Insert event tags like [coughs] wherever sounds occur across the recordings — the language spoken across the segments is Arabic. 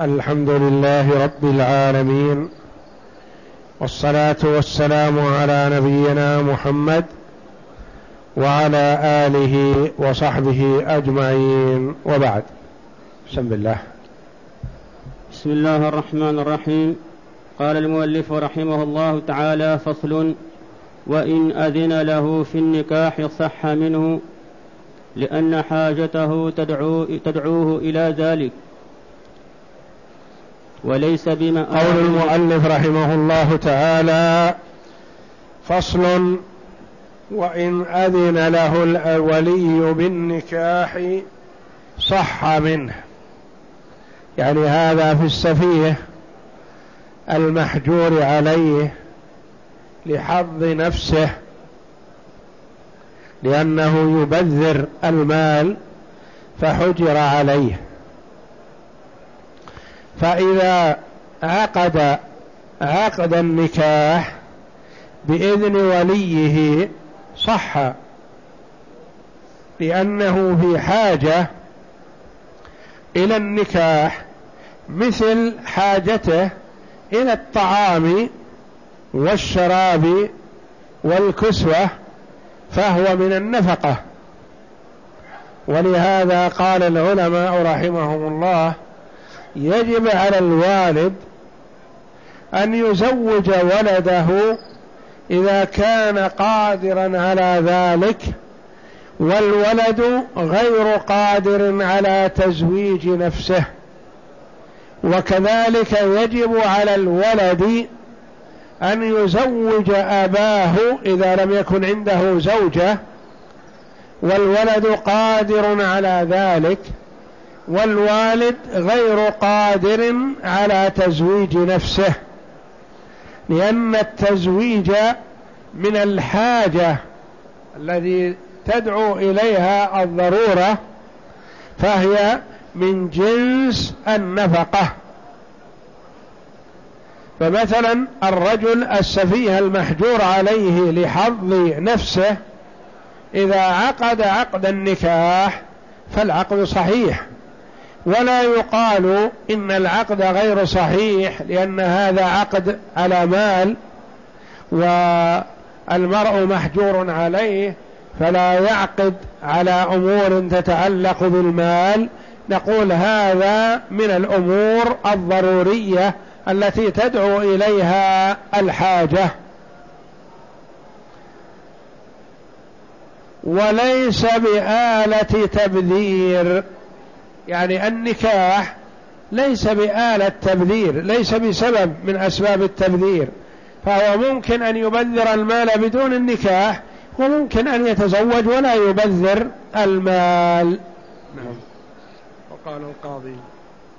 الحمد لله رب العالمين والصلاة والسلام على نبينا محمد وعلى آله وصحبه أجمعين وبعد. بسم الله. بسم الله الرحمن الرحيم. قال المؤلف رحمه الله تعالى فصل وإن أذن له في النكاح صح منه لأن حاجته تدعو تدعوه إلى ذلك. وليس بما قول المؤلف رحمه الله تعالى فصل وإن أذن له الولي بالنكاح صح منه. يعني هذا في السفيه المحجور عليه لحظ نفسه لأنه يبذر المال فحجر عليه. فإذا عقد عقد النكاح بإذن وليه صح لأنه في حاجة إلى النكاح مثل حاجته إلى الطعام والشراب والكسوة فهو من النفقة. ولهذا قال العلماء رحمهم الله يجب على الوالد أن يزوج ولده إذا كان قادرا على ذلك والولد غير قادر على تزويج نفسه. وكذلك يجب على الولد أن يزوج أباه إذا لم يكن عنده زوجة والولد قادر على ذلك. والوالد غير قادر على تزويج نفسه لأن التزويج من الحاجة الذي تدعو إليها الضرورة فهي من جنس النفقة. فمثلا الرجل السفيه المحجور عليه لحظ نفسه إذا عقد عقد النكاح فالعقد صحيح. ولا يقال إن العقد غير صحيح لأن هذا عقد على مال والمرء محجور عليه فلا يعقد على أمور تتعلق بالمال. نقول هذا من الأمور الضرورية التي تدعو إليها الحاجة. وليس بآلة تبذير. يعني النكاح ليس بآلة تبذير ليس بسبب من أسباب التبذير فهو ممكن أن يبذر المال بدون النكاح وممكن أن يتزوج ولا يبذر المال. نعم. وقال القاضي.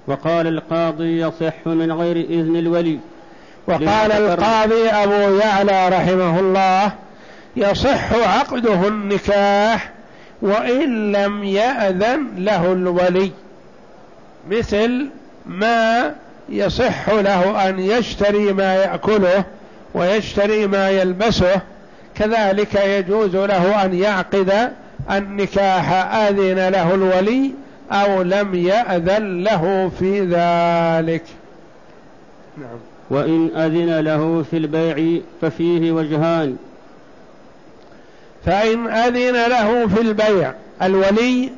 وقال القاضي يصح من غير إذن الولي. وقال القاضي أبو يعلى رحمه الله يصح عقده النكاح وإن لم يأذن له الولي مثل ما يصح له أن يشتري ما يأكله ويشتري ما يلبسه كذلك يجوز له أن يعقد النكاح آذن له الولي أو لم يأذن له في ذلك. نعم. وإن أذن له في البيع ففيه وجهان. فإن أذن له في البيع الولي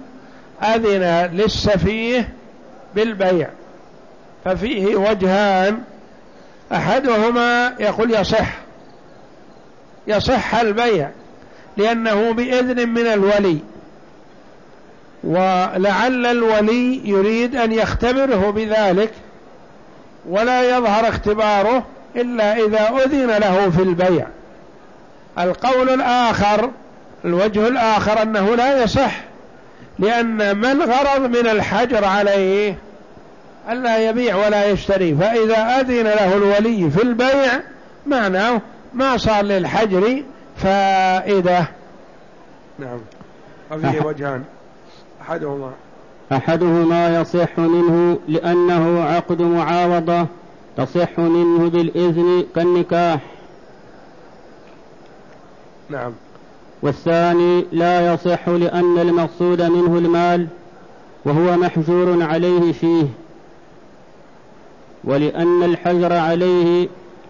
أذن للسفيه بالبيع. ففيه وجهان أحدهما يقول يصح يصح البيع لأنه بإذن من الولي. ولعل الولي يريد أن يختبره بذلك ولا يظهر اختباره إلا إذا أذن له في البيع. القول الآخر الوجه الآخر أنه لا يصح لأن ما الغرض من الحجر عليه ألا يبيع ولا يشتري فإذا أذن له الولي في البيع معناه ما صار للحجر فائدة. نعم. وفيه وجهان. أحدهما. أحدهما يصح منه لأنه عقد معاوضة تصح منه بالإذن كالنكاح. نعم. والثاني لا يصح لأن المقصود منه المال وهو محجور عليه فيه ولأن الحجر عليه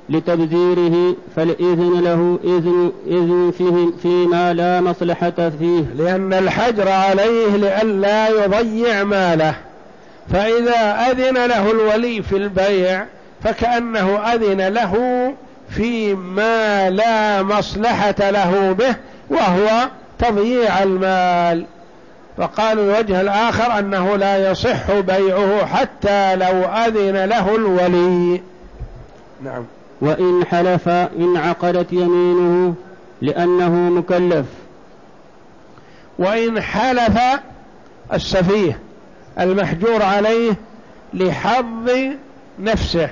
لتبذيره فالإذن له إذن, إذن فيه فيما لا مصلحة فيه. لأن الحجر عليه لئلا يضيع ماله فإذا أذن له الولي في البيع فكأنه أذن له فيما لا مصلحة له به وهو تضييع المال. فقال الوجه الآخر أنه لا يصح بيعه حتى لو أذن له الولي. نعم. وإن حلف إن عقدت يمينه لأنه مكلف. وإن حلف السفيه المحجور عليه لحظ نفسه.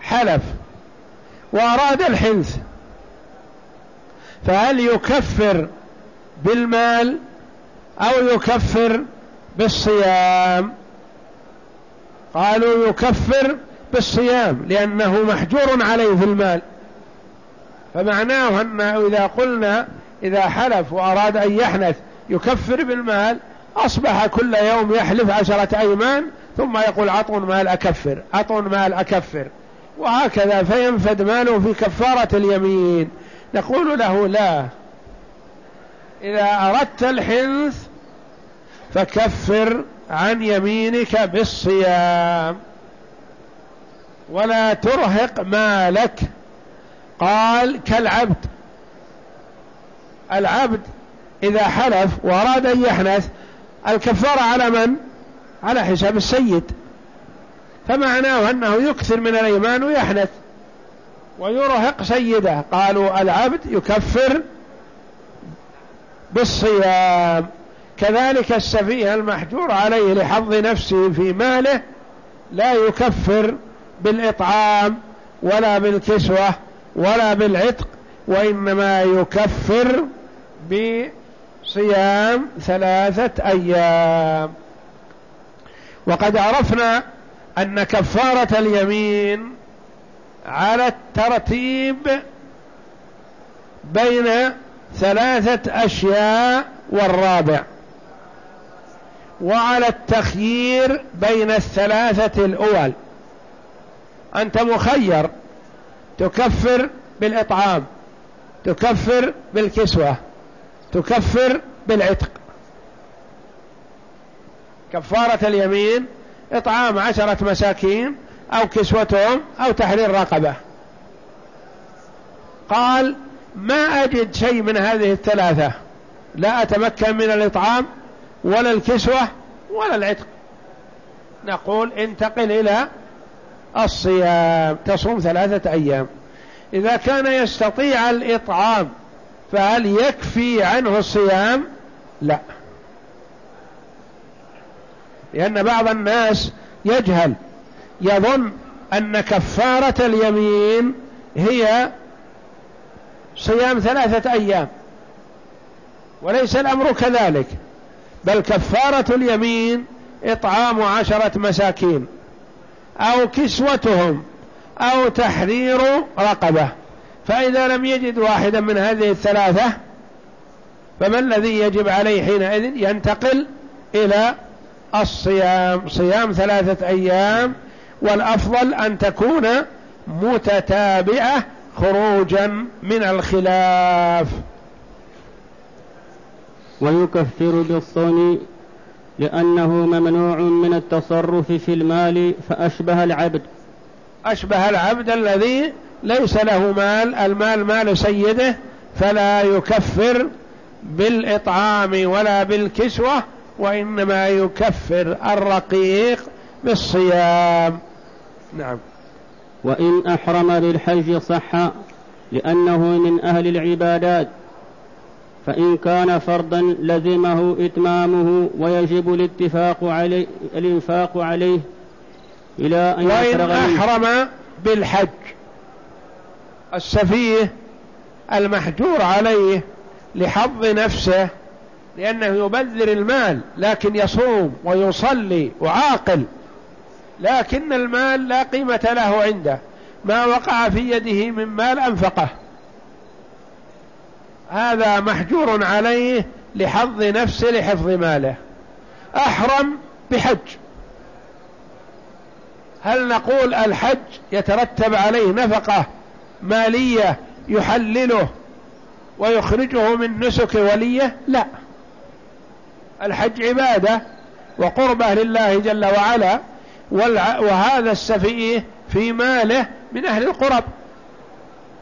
حلف. وأراد الحنث. فهل يكفر بالمال أو يكفر بالصيام؟ قالوا يكفر بالصيام لأنه محجور عليه في المال. فمعناه أنه إذا قلنا إذا حلف وأراد أن يحنث يكفر بالمال أصبح كل يوم يحلف عشرة أيمان ثم يقول عطون مال أكفر عطون مال أكفر. وهكذا فينفد ماله في كفارة اليمين. نقول له لا. إذا أردت الحنث فكفر عن يمينك بالصيام. ولا ترهق مالك. قال كالعبد. العبد إذا حلف وأراد أن يحنث الكفارة على من؟ على حساب السيد. فمعناه أنه يكثر من الأيمان ويحنث ويرهق سيده. قالوا العبد يكفر بالصيام. كذلك السفيه المحجور عليه لحظ نفسه في ماله لا يكفر بالإطعام ولا بالكسوة ولا بالعتق وإنما يكفر بصيام ثلاثة أيام. وقد عرفنا أن كفارة اليمين على الترتيب بين ثلاثة أشياء والرابع. وعلى التخيير بين الثلاثة الأول. أنت مخير. تكفر بالإطعام. تكفر بالكسوة. تكفر بالعتق. كفارة اليمين إطعام عشرة مساكين أو كسوتهم أو تحرير رقبة. قال ما أجد شيء من هذه الثلاثة. لا أتمكن من الإطعام ولا الكسوة ولا العتق. نقول انتقل إلى الصيام. تصوم ثلاثة أيام. إذا كان يستطيع الإطعام فهل يكفي عنه الصيام؟ لا. لأن بعض الناس يجهل يظن أن كفارة اليمين هي صيام ثلاثة أيام وليس الأمر كذلك بل كفارة اليمين إطعام عشرة مساكين أو كسوتهم أو تحرير رقبة. فإذا لم يجد واحدا من هذه الثلاثة فما الذي يجب عليه حينئذ؟ ينتقل إلى الصيام صيام ثلاثة أيام والأفضل أن تكون متتابعة خروجا من الخلاف. ويكفر بالصوم لأنه ممنوع من التصرف في المال فأشبه العبد. أشبه العبد الذي ليس له مال المال مال سيده فلا يكفر بالإطعام ولا بالكسوة وإنما يكفر الرقيق بالصيام. نعم. وإن أحرم للحج صح لأنه من أهل العبادات. فإن كان فرضا لزمه إتمامه ويجب الاتفاق عليه الإنفاق عليه إلى أن وإن أحرم بالحج السفيه المحجور عليه لحظ نفسه لأنه يبذر المال لكن يصوم ويصلي وعاقل. لكن المال لا قيمة له عنده. ما وقع في يده من مال أنفقه. هذا محجور عليه لحظ نفسه لحفظ ماله. أحرم بحج. هل نقول الحج يترتب عليه نفقة مالية يحلله ويخرجه من نسك وليه؟ لا. الحج عبادة وقربة لله جل وعلا وهذا السفيه في ماله من أهل القرب.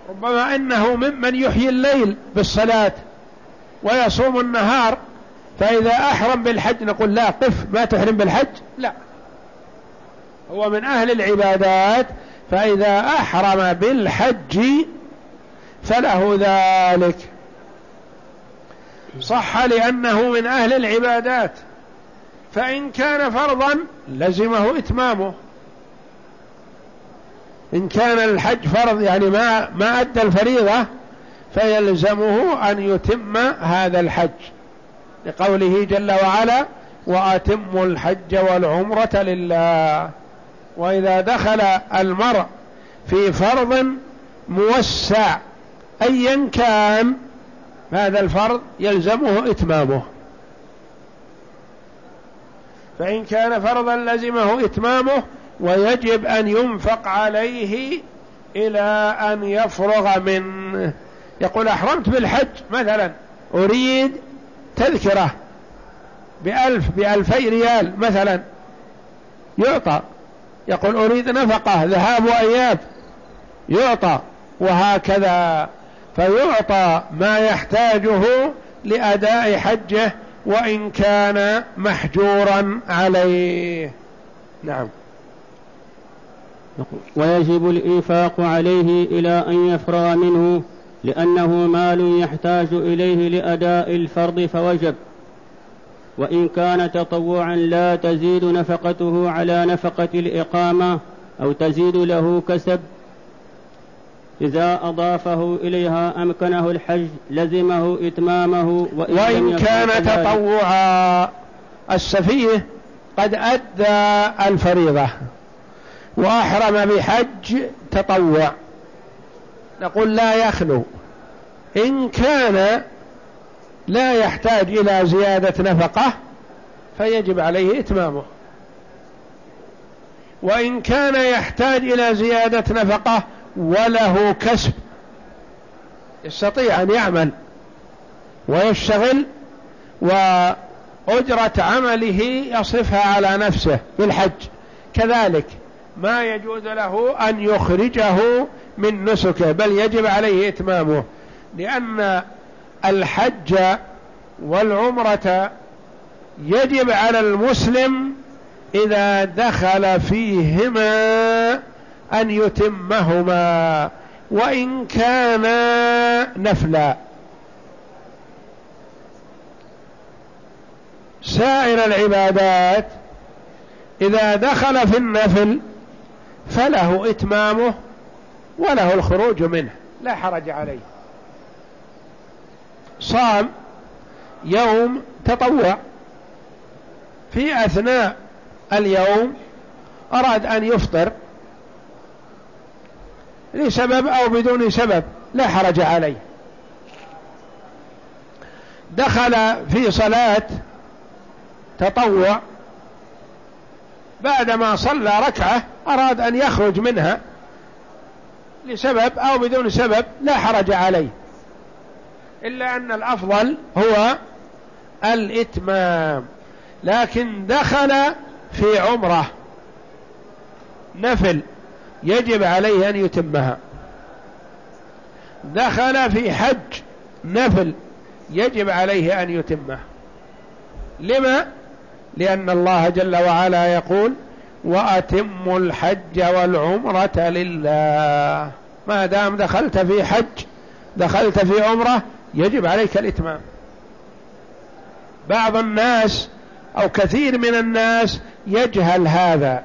ربما أنه ممن يحيي الليل بالصلاة ويصوم النهار فإذا أحرم بالحج نقول لا قف ما تحرم بالحج؟ لا. هو من أهل العبادات فإذا أحرم بالحج فله ذلك. صح لأنه من أهل العبادات. فإن كان فرضا لزمه إتمامه. إن كان الحج فرض يعني ما ما أدى الفريضة فيلزمه أن يتم هذا الحج. لقوله جل وعلا وأتموا الحج والعمرة لله. وإذا دخل المرء في فرض موسع أيا كان هذا الفرض يلزمه إتمامه. فإن كان فرضا لزمه إتمامه ويجب أن ينفق عليه إلى أن يفرغ منه. يقول أحرمت بالحج مثلا أريد تذكرة بألف بألفي ريال مثلا يعطى. يقول أريد نفقة ذهاب وأياب يعطى. وهكذا. فيعطى ما يحتاجه لأداء حجه وإن كان محجورا عليه. نعم. ويجب الإنفاق عليه إلى أن يفرغ منه لأنه مال يحتاج إليه لأداء الفرض فوجب. وإن كان تطوعا لا تزيد نفقته على نفقة الإقامة أو تزيد له كسب إذا أضافه إليها أمكنه الحج لزمه إتمامه وإن, وإن كان تطوعا. السفيه قد أدى الفريضة وأحرم بحج تطوع. نقول لا يخلو. إن كان لا يحتاج إلى زيادة نفقة فيجب عليه إتمامه. وإن كان يحتاج إلى زيادة نفقة وله كسب. يستطيع أن يعمل ويشتغل وأجرة عمله يصرفها على نفسه بالحج كذلك ما يجوز له أن يخرجه من نسكه بل يجب عليه إتمامه لأن الحج والعمرة يجب على المسلم إذا دخل فيهما أن يتمهما وإن كانا نفلا. سائر العبادات إذا دخل في النفل فله إتمامه وله الخروج منه. لا حرج عليه. صام يوم تطوع. في أثناء اليوم أراد أن يفطر. لسبب أو بدون سبب لا حرج عليه. دخل في صلاة تطوع. بعدما صلى ركعة أراد أن يخرج منها لسبب أو بدون سبب لا حرج عليه. إلا أن الأفضل هو الإتمام. لكن دخل في عمرة. نفل. يجب عليه أن يتمها. دخل في حج نفل يجب عليه أن يتمه لما؟ لأن الله جل وعلا يقول وأتموا الحج والعمرة لله. ما دام دخلت في حج دخلت في عمرة يجب عليك الإتمام. بعض الناس أو كثير من الناس يجهل هذا.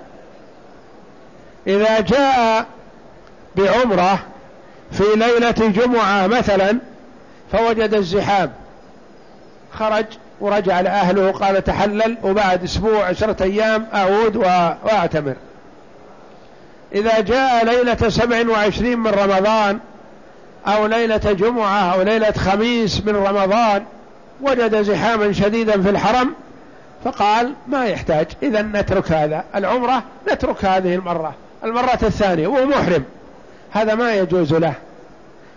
إذا جاء بعمرة في ليلة جمعة مثلا فوجد الزحام. خرج ورجع لأهله قال تحلل وبعد أسبوع عشرة أيام أعود وأعتمر. إذا جاء ليلة سبع وعشرين من رمضان أو ليلة جمعة أو ليلة خميس من رمضان وجد زحاما شديدا في الحرم فقال ما يحتاج إذا نترك هذا. العمرة نترك هذه المرة. المرة الثانية وهو محرم. هذا ما يجوز له.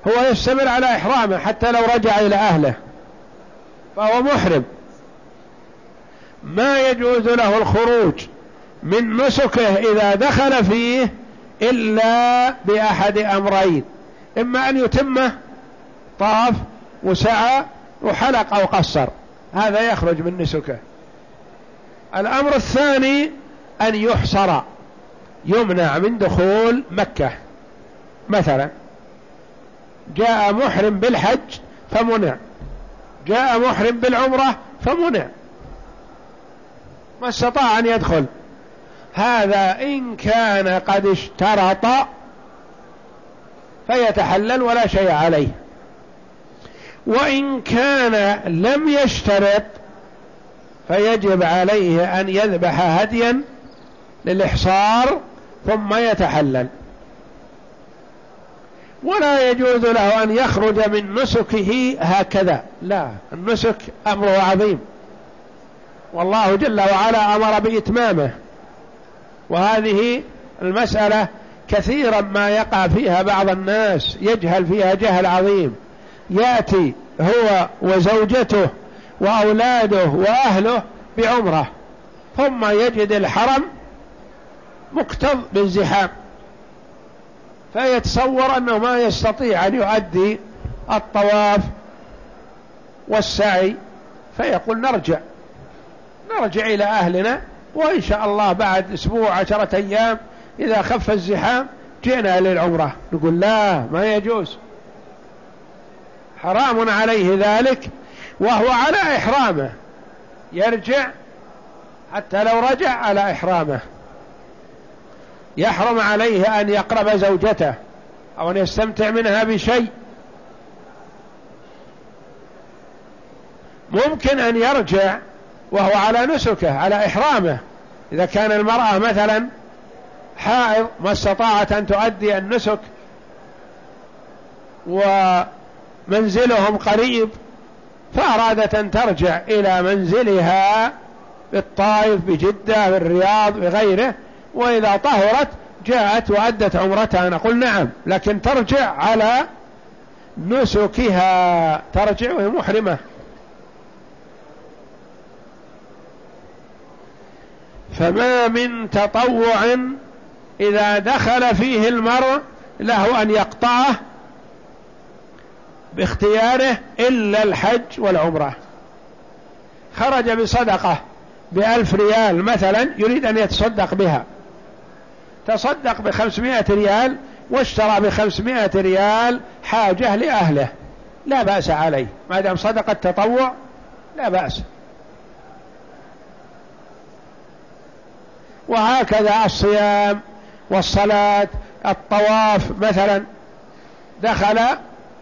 هو يستمر على إحرامه حتى لو رجع إلى أهله. فهو محرم. ما يجوز له الخروج من نسكه إذا دخل فيه إلا بأحد أمرين. إما أن يتمه طاف وسعى وحلق أو قصر. هذا يخرج من نسكه. الأمر الثاني أن يحصر. يمنع من دخول مكة. مثلا جاء محرم بالحج فمنع. جاء محرم بالعمرة فمنع. ما استطاع أن يدخل. هذا إن كان قد اشترط فيتحلل ولا شيء عليه. وإن كان لم يشترط فيجب عليه أن يذبح هديا للإحصار ثم يتحلل. ولا يجوز له أن يخرج من نسكه هكذا. لا النسك أمره عظيم. والله جل وعلا أمر بإتمامه. وهذه المسألة كثيرا ما يقع فيها بعض الناس يجهل فيها جهل عظيم. يأتي هو وزوجته وأولاده وأهله بعمرة ثم يجد الحرم مكتظ بالزحام فيتصور أنه ما يستطيع أن يؤدي الطواف والسعي فيقول نرجع نرجع إلى أهلنا وإن شاء الله بعد أسبوع عشرة أيام إذا خف الزحام جئنا للعمرة. نقول لا ما يجوز. حرام عليه ذلك وهو على إحرامه يرجع حتى لو رجع على إحرامه. يحرم عليه أن يقرب زوجته أو أن يستمتع منها بشيء. ممكن أن يرجع وهو على نسكه على إحرامه. إذا كان المرأة مثلا حائض ما استطاعت أن تؤدي النسك ومنزلهم قريب فأرادت أن ترجع إلى منزلها بالطائف بجدة بالرياض بغيره. وإذا طهرت جاءت وأدت عمرتها. نقول نعم لكن ترجع على نسكها. ترجع وهي محرمة. فما من تطوع إذا دخل فيه المرء له أن يقطعه باختياره إلا الحج والعمرة. خرج بصدقة بألف ريال مثلا يريد أن يتصدق بها. تصدق بخمسمائة ريال واشترى بخمسمائة ريال حاجة لأهله. لا بأس عليه. ما دام صدقة تطوع لا بأس. وهكذا الصيام والصلاة الطواف مثلا. دخل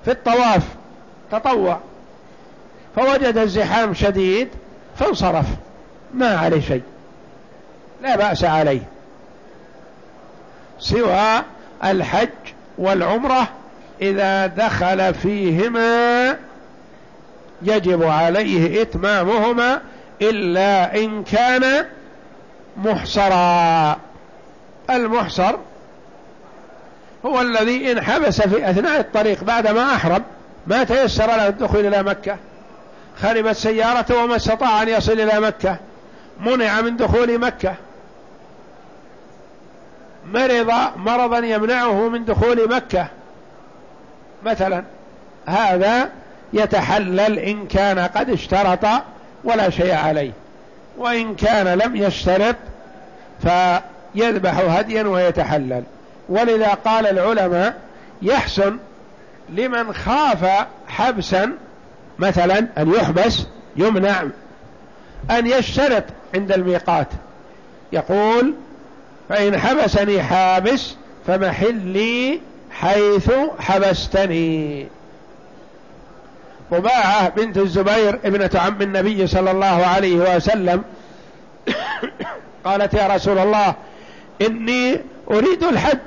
في الطواف تطوع. فوجد الزحام شديد فانصرف. ما عليه شيء. لا بأس عليه. سوى الحج والعمرة إذا دخل فيهما يجب عليه إتمامهما إلا إن كان محصرا. المحصر هو الذي إن حبس في أثناء الطريق بعدما أحرم ما تيسر له الدخول إلى مكة. خربت سيارته وما استطاع أن يصل إلى مكة. منع من دخول مكة. مرض مرضا يمنعه من دخول مكة. مثلا هذا يتحلل إن كان قد اشترط ولا شيء عليه وإن كان لم يشترط فيذبح هديا ويتحلل. ولذا قال العلماء يحسن لمن خاف حبسا مثلا أن يحبس يمنع أن يشترط عند الميقات. يقول فإن حبسني حابس فمحلي حيث حبستني. طباعة بنت الزبير ابنة عم النبي صلى الله عليه وسلم [coughs] قالت يا رسول الله إني أريد الحج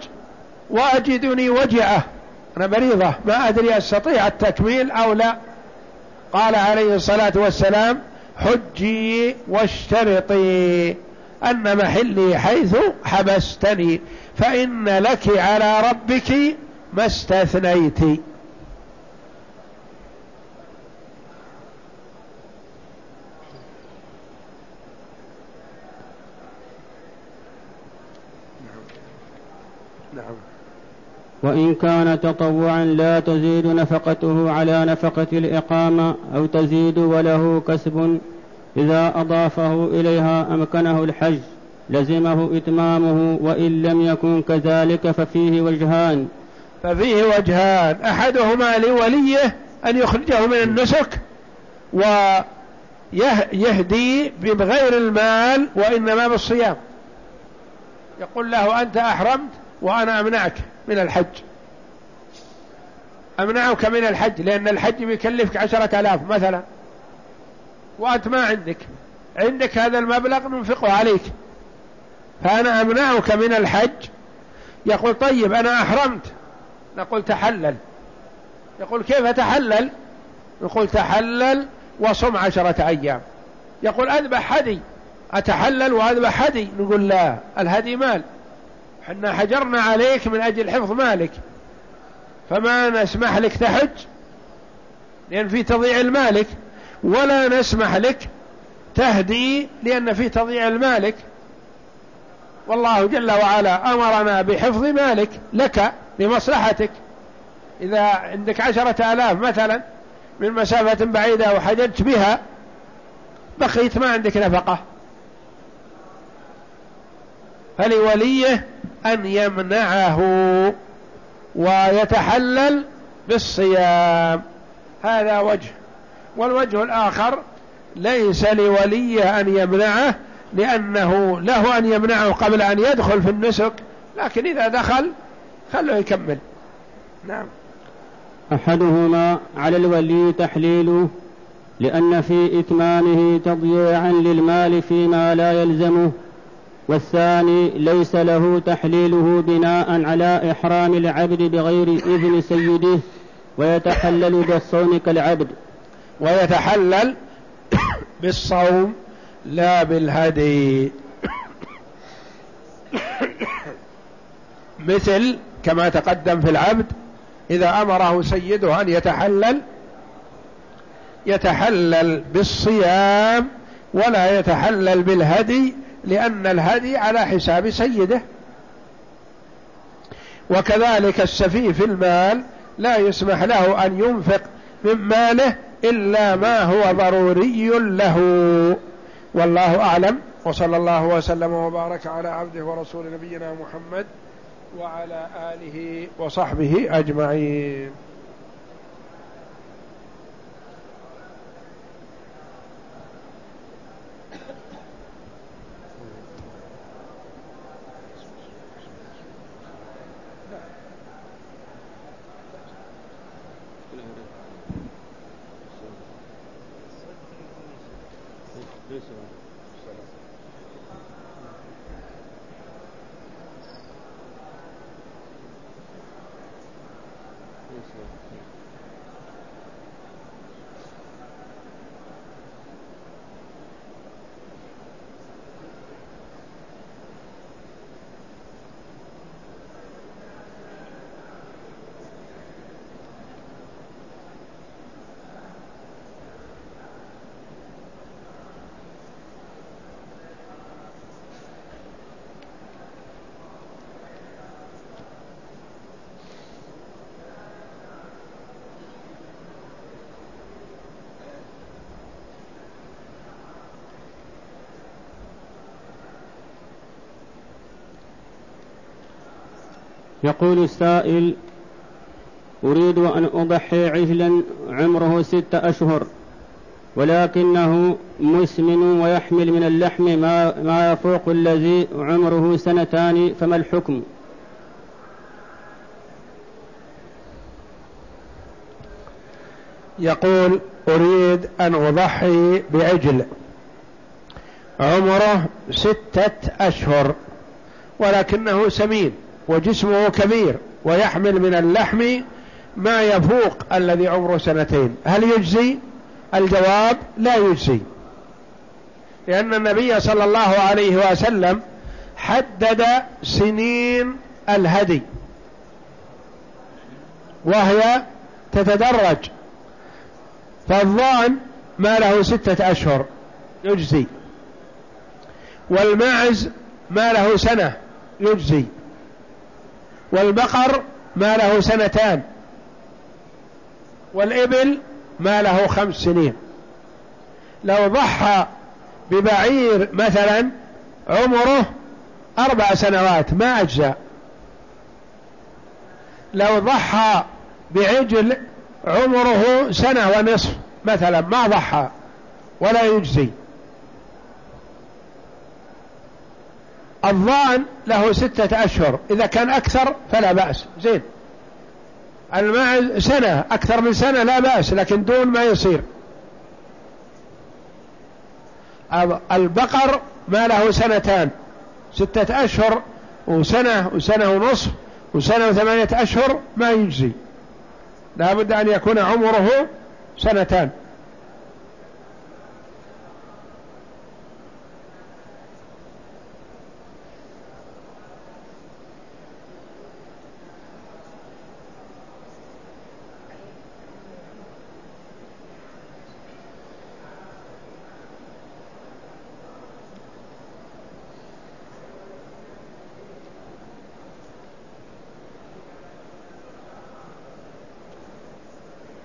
وأجدني وجعة. أنا مريضة ما أدري أستطيع التكميل أو لا. قال عليه الصلاة والسلام حجي واشترطي. أن محلي حيث حبستني فإن لك على ربك ما استثنيت. وإن كان تطوعا لا تزيد نفقته على نفقة الإقامة أو تزيد وله كسب. إذا أضافه إليها أمكنه الحج لزمه إتمامه وإن لم يكن كذلك ففيه وجهان. ففيه وجهان. أحدهما لوليه أن يخرجه من النسك ويهدي بغير المال وإنما بالصيام. يقول له أنت أحرمت وأنا أمنعك من الحج. أمنعك من الحج لأن الحج بيكلفك عشرة آلاف مثلا. وأنت ما عندك. عندك هذا المبلغ ننفقه عليك. فأنا أمنعك من الحج. يقول طيب أنا أحرمت. نقول تحلل. يقول كيف تحلل؟ نقول تحلل وصم عشرة أيام. يقول أذبح هدي. أتحلل وأذبح هدي؟ نقول لا. الهدي مال. حنا حجرنا عليك من أجل حفظ مالك. فما نسمح لك تحج؟ لأن في تضيع المالك. ولا نسمح لك تهدي لأن في تضيع المالك. والله جل وعلا أمرنا بحفظ مالك لك لمصلحتك. إذا عندك عشرة آلاف مثلا من مسافة بعيدة وحججت بها بقيت ما عندك نفقة. فلوليه أن يمنعه ويتحلل بالصيام. هذا وجه والوجه الآخر ليس لولي أن يمنعه لأنه له أن يمنعه قبل أن يدخل في النسك لكن إذا دخل خله يكمل. نعم. أحدهما على الولي تحليله لأن في إتمامه تضييعا للمال فيما لا يلزمه والثاني ليس له تحليله بناء على إحرام العبد بغير إذن سيده ويتحلل بالصوم كالعبد. ويتحلل بالصوم لا بالهدي. مثل كما تقدم في العبد إذا أمره سيده أن يتحلل يتحلل بالصيام ولا يتحلل بالهدي لأن الهدي على حساب سيده. وكذلك السفي في المال لا يسمح له أن ينفق من ماله إلا ما هو ضروري له. والله أعلم. وصلى الله وسلم وبارك على عبده ورسول نبينا محمد وعلى آله وصحبه أجمعين. يقول السائل أريد أن أضحي عجلا عمره ستة أشهر ولكنه مسمن ويحمل من اللحم ما, ما يفوق الذي عمره سنتان فما الحكم؟ يقول أريد أن أضحي بعجل عمره ستة أشهر ولكنه سمين. وجسمه كبير ويحمل من اللحم ما يفوق الذي عمره سنتين. هل يجزي؟ الجواب لا يجزي. لأن النبي صلى الله عليه وسلم حدد سنين الهدي. وهي تتدرج. فالظان ما له ستة أشهر. يجزي. والماعز ما له سنة. يجزي. والبقر ما له سنتان والإبل ما له خمس سنين لو ضحى ببعير مثلا عمره أربع سنوات ما أجزى لو ضحى بعجل عمره سنة ونصف مثلا ما ضحى ولا يجزي. الظان له ستة أشهر. إذا كان أكثر فلا بأس. زين. الماء سنة. أكثر من سنة لا بأس لكن دون ما يصير. البقر ما له سنتان. ستة أشهر وسنة وسنة ونصف وسنة وثمانية أشهر ما يجزي. لا بد أن يكون عمره سنتان.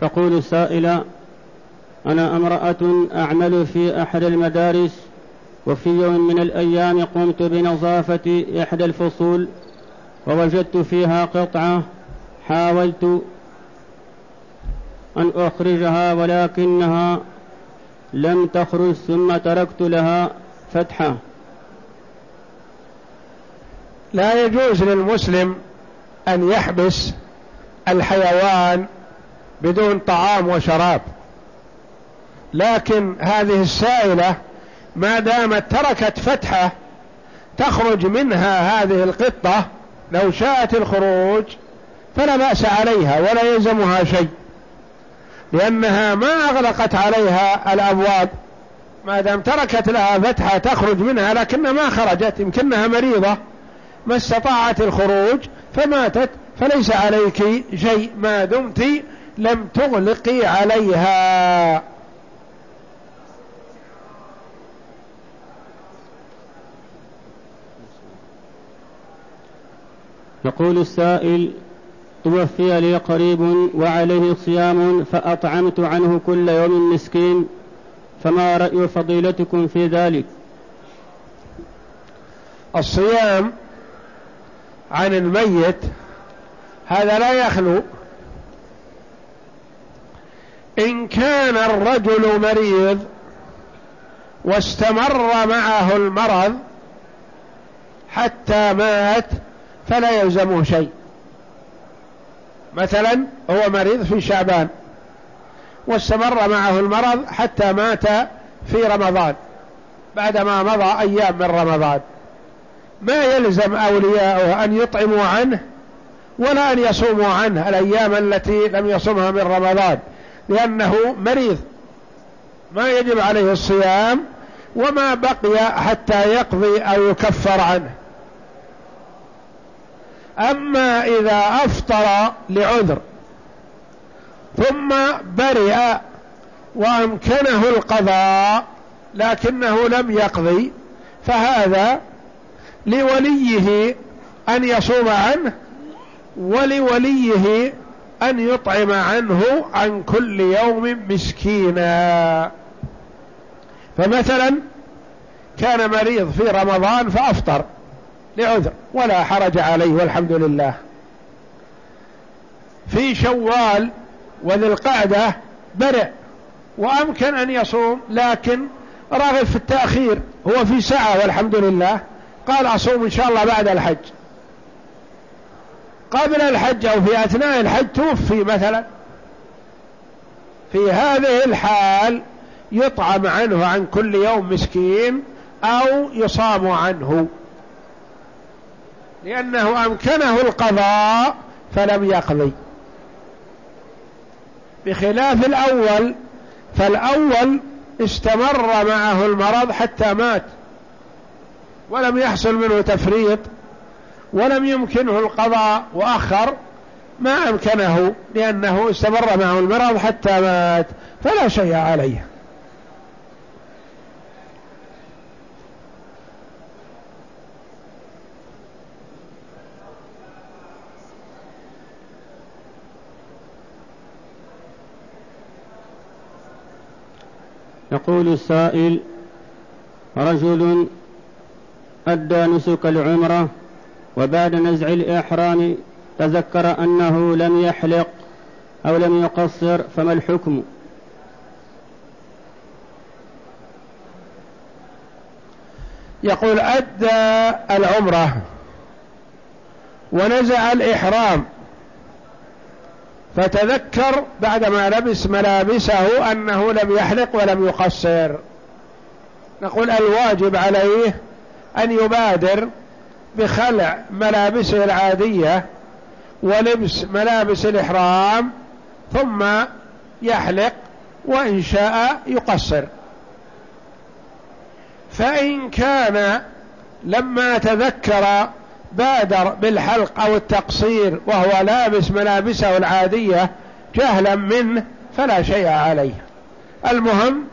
تقول السائلة أنا امرأة أعمل في أحد المدارس وفي يوم من الأيام قمت بنظافة إحدى الفصول ووجدت فيها قطعة حاولت أن أخرجها ولكنها لم تخرج ثم تركت لها فتحة. لا يجوز للمسلم أن يحبس الحيوان بدون طعام وشراب. لكن هذه السائلة ما دامت تركت فتحة تخرج منها هذه القطة لو شاءت الخروج فلا بأس عليها ولا يلزمها شيء لأنها ما أغلقت عليها الأبواب. ما دام تركت لها فتحة تخرج منها لكن ما خرجت يمكنها مريضة ما استطاعت الخروج فماتت. فليس عليك شيء ما دمت لم تغلقي عليها. يقول السائل توفي لي قريب وعليه صيام فأطعمت عنه كل يوم مسكين فما رأي فضيلتكم في ذلك؟ الصيام عن الميت هذا لا يخلو. إن كان الرجل مريض واستمر معه المرض حتى مات فلا يلزمه شيء. مثلا هو مريض في شعبان واستمر معه المرض حتى مات في رمضان بعدما مضى أيام من رمضان. ما يلزم أولياءه أن يطعموا عنه ولا أن يصوموا عنه. الأيام التي لم يصمها من رمضان لأنه مريض. ما يجب عليه الصيام وما بقي حتى يقضي أو يكفر عنه. أما إذا أفطر لعذر ثم برئ وأمكنه القضاء لكنه لم يقضي فهذا لوليه أن يصوم عنه ولوليه أن يطعم عنه عن كل يوم مسكينا. فمثلا كان مريض في رمضان فأفطر لعذر ولا حرج عليه والحمد لله. في شوال وذي القعدة برع وأمكن أن يصوم لكن راغب في التأخير هو في ساعة والحمد لله. قال أصوم إن شاء الله بعد الحج. قبل الحج أو في أثناء الحج توفي مثلا. في هذه الحال يطعم عنه عن كل يوم مسكين أو يصام عنه. لأنه أمكنه القضاء فلم يقضي. بخلاف الأول فالأول استمر معه المرض حتى مات. ولم يحصل منه تفريط. ولم يمكنه القضاء وأخر ما أمكنه لأنه استمر معه المرض حتى مات فلا شيء عليه. يقول السائل رجل أدى نسك العمرة وبعد نزع الإحرام تذكر أنه لم يحلق أو لم يقصر فما الحكم؟ يقول أدى العمرة ونزع الإحرام فتذكر بعدما لبس ملابسه أنه لم يحلق ولم يقصر. نقول الواجب عليه أن يبادر بخلع ملابسه العادية ولبس ملابس الإحرام ثم يحلق وإن شاء يقصر. فإن كان لما تذكر بادر بالحلق أو التقصير وهو لابس ملابسه العادية جهلا منه فلا شيء عليه. المهم